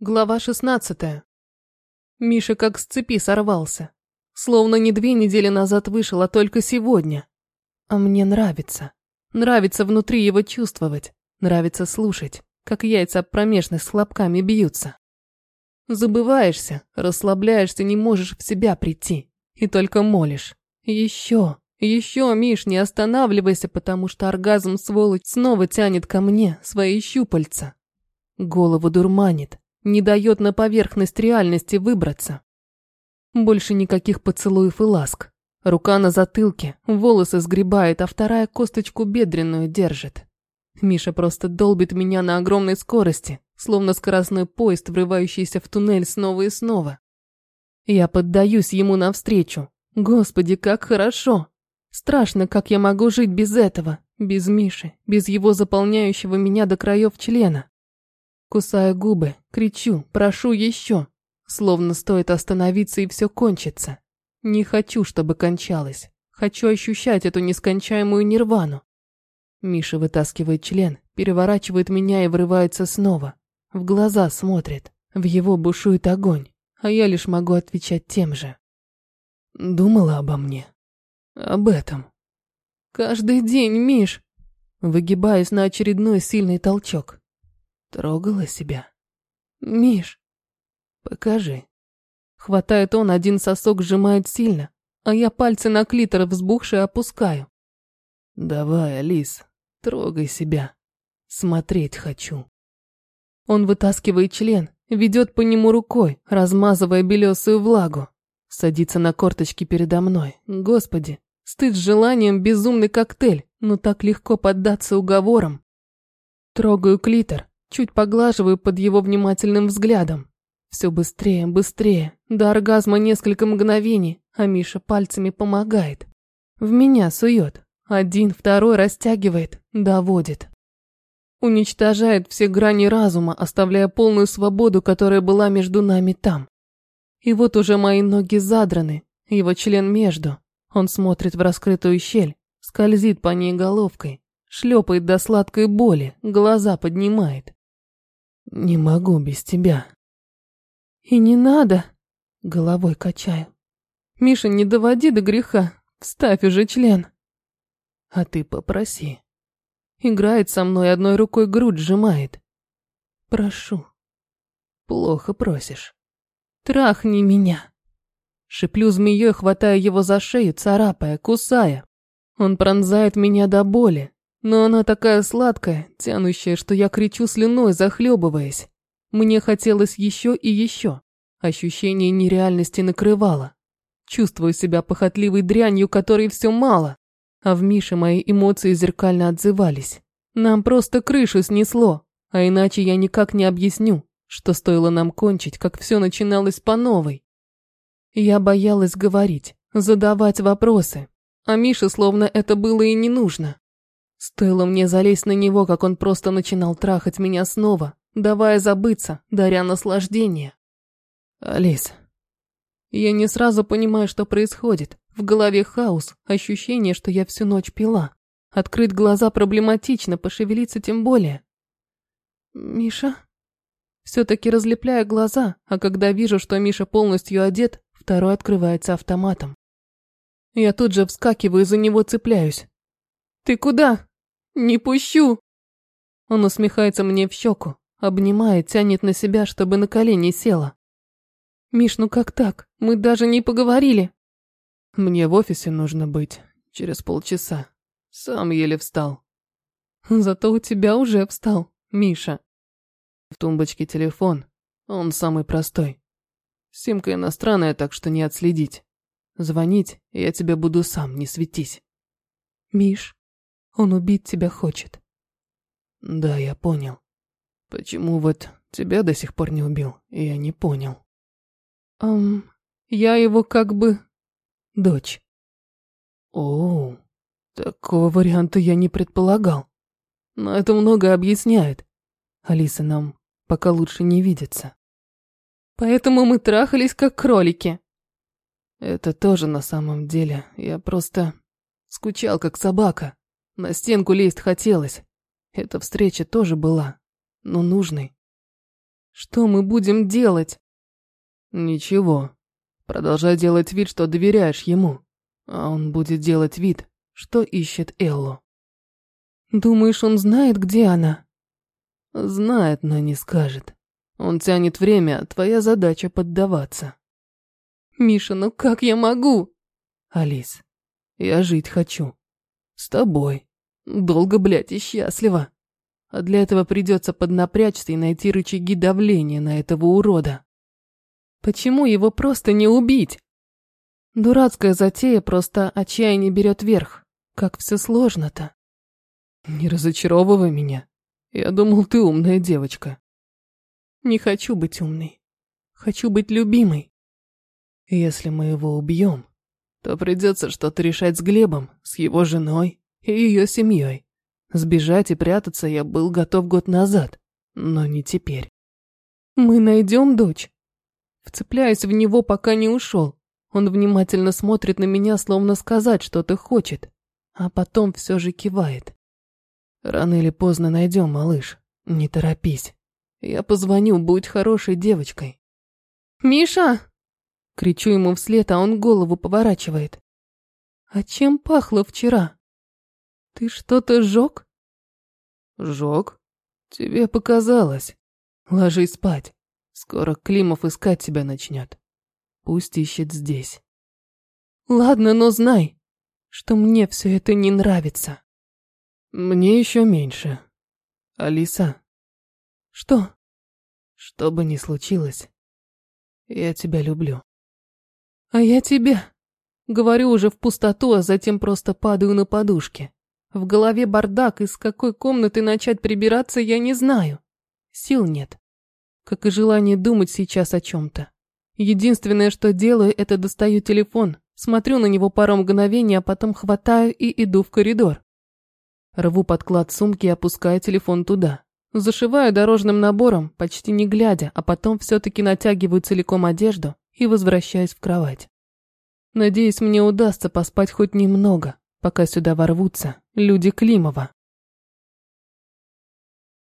Глава шестнадцатая. Миша как с цепи сорвался. Словно не две недели назад вышел, а только сегодня. А мне нравится. Нравится внутри его чувствовать. Нравится слушать, как яйца промежность с хлопками бьются. Забываешься, расслабляешься, не можешь в себя прийти. И только молишь. Еще, еще, Миш, не останавливайся, потому что оргазм, сволочь, снова тянет ко мне свои щупальца. Голову дурманит, не дает на поверхность реальности выбраться. Больше никаких поцелуев и ласк. Рука на затылке, волосы сгребает, а вторая косточку бедренную держит. Миша просто долбит меня на огромной скорости, словно скоростной поезд, врывающийся в туннель снова и снова. Я поддаюсь ему навстречу. Господи, как хорошо! Страшно, как я могу жить без этого, без Миши, без его заполняющего меня до краев члена. Кусаю губы, кричу, прошу еще. Словно стоит остановиться и все кончится. Не хочу, чтобы кончалось. Хочу ощущать эту нескончаемую нирвану. Миша вытаскивает член, переворачивает меня и врывается снова. В глаза смотрит. В его бушует огонь, а я лишь могу отвечать тем же. Думала обо мне. Об этом. Каждый день, Миш. Выгибаюсь на очередной сильный толчок. Трогала себя. Миш, покажи. Хватает он, один сосок сжимает сильно, а я пальцы на клитор взбухшие опускаю. Давай, Алис, трогай себя. Смотреть хочу. Он вытаскивает член, ведет по нему рукой, размазывая белесую влагу. Садится на корточки передо мной. Господи, стыд с желанием безумный коктейль, но так легко поддаться уговорам. Трогаю клитор, Чуть поглаживаю под его внимательным взглядом. Все быстрее, быстрее. До оргазма несколько мгновений, а Миша пальцами помогает. В меня сует. Один, второй растягивает, доводит. Уничтожает все грани разума, оставляя полную свободу, которая была между нами там. И вот уже мои ноги задраны, его член между. Он смотрит в раскрытую щель, скользит по ней головкой, шлепает до сладкой боли, глаза поднимает. Не могу без тебя. И не надо, головой качаю. Миша, не доводи до греха, вставь уже член. А ты попроси. Играет со мной, одной рукой грудь сжимает. Прошу. Плохо просишь. Трахни меня. Шиплю змеей, хватая его за шею, царапая, кусая. Он пронзает меня до боли, но она такая сладкая, тянущая, что я кричу слюной, захлебываясь. Мне хотелось еще и еще. Ощущение нереальности накрывало. Чувствую себя похотливой дрянью, которой все мало. А в Мише мои эмоции зеркально отзывались. Нам просто крышу снесло, а иначе я никак не объясню, что стоило нам кончить, как все начиналось по новой. Я боялась говорить, задавать вопросы, а Мише словно это было и не нужно. Стоило мне залезть на него, как он просто начинал трахать меня снова, давая забыться, даря наслаждение. Алис. Я не сразу понимаю, что происходит. В голове хаос, ощущение, что я всю ночь пила. Открыть глаза проблематично, пошевелиться тем более. Миша? Все-таки разлепляю глаза, а когда вижу, что Миша полностью одет, второй открывается автоматом. Я тут же вскакиваю, за него цепляюсь. «Ты куда?» Не пущу!» Он усмехается мне в щеку, обнимает, тянет на себя, чтобы на колени села. «Миш, ну как так? Мы даже не поговорили!» «Мне в офисе нужно быть через полчаса. Сам еле встал». «Зато у тебя уже встал, Миша». В тумбочке телефон, он самый простой. Симка иностранная, так что не отследить. Звонить я тебе буду сам, не светись. Миш, он убить тебя хочет. Да, я понял. Почему вот тебя до сих пор не убил, я не понял. Эм, я его как бы... Дочь. О, такого варианта я не предполагал. Но это много объясняет. Алиса нам пока лучше не видится. Поэтому мы трахались как кролики. Это тоже на самом деле. Я просто скучал как собака. На стенку лезть хотелось. Эта встреча тоже была, но нужной. Что мы будем делать? Ничего. Продолжай делать вид, что доверяешь ему. А он будет делать вид, что ищет Эллу. Думаешь, он знает, где она? Знает, но не скажет. Он тянет время, а твоя задача поддаваться. Миша, ну как я могу? Алис, я жить хочу. С тобой. Долго, блядь, и счастливо. А для этого придется поднапрячься и найти рычаги давления на этого урода. Почему его просто не убить? Дурацкая затея, просто отчаяние берет верх. Как все сложно-то. Не разочаровывай меня. Я думал, ты умная девочка. Не хочу быть умной. Хочу быть любимой. Если мы его убьем, то придется что-то решать с Глебом, с его женой и ее семьей. Сбежать и прятаться я был готов год назад, но не теперь. Мы найдем дочь. Вцепляюсь в него, пока не ушел. Он внимательно смотрит на меня, словно сказать что-то хочет, а потом все же кивает. Рано или поздно найдем, малыш. Не торопись. Я позвоню, будь хорошей девочкой. «Миша!» Кричу ему вслед, а он голову поворачивает. «А чем пахло вчера? Ты что-то сжег?» «Сжег? Тебе показалось. Ложись спать. Скоро Климов искать тебя начнет. Пусть ищет здесь». «Ладно, но знай, что мне все это не нравится». «Мне еще меньше. Алиса». «Что?» «Что бы ни случилось, я тебя люблю». А я тебя. Говорю уже в пустоту, а затем просто падаю на подушке. В голове бардак, из какой комнаты начать прибираться, я не знаю. Сил нет. Как и желание думать сейчас о чем-то. Единственное, что делаю, это достаю телефон, смотрю на него пару мгновений, а потом хватаю и иду в коридор. Рву подклад сумки и опускаю телефон туда. Зашиваю дорожным набором, почти не глядя, а потом все-таки натягиваю целиком одежду и возвращаюсь в кровать. Надеюсь, мне удастся поспать хоть немного, пока сюда ворвутся люди Климова.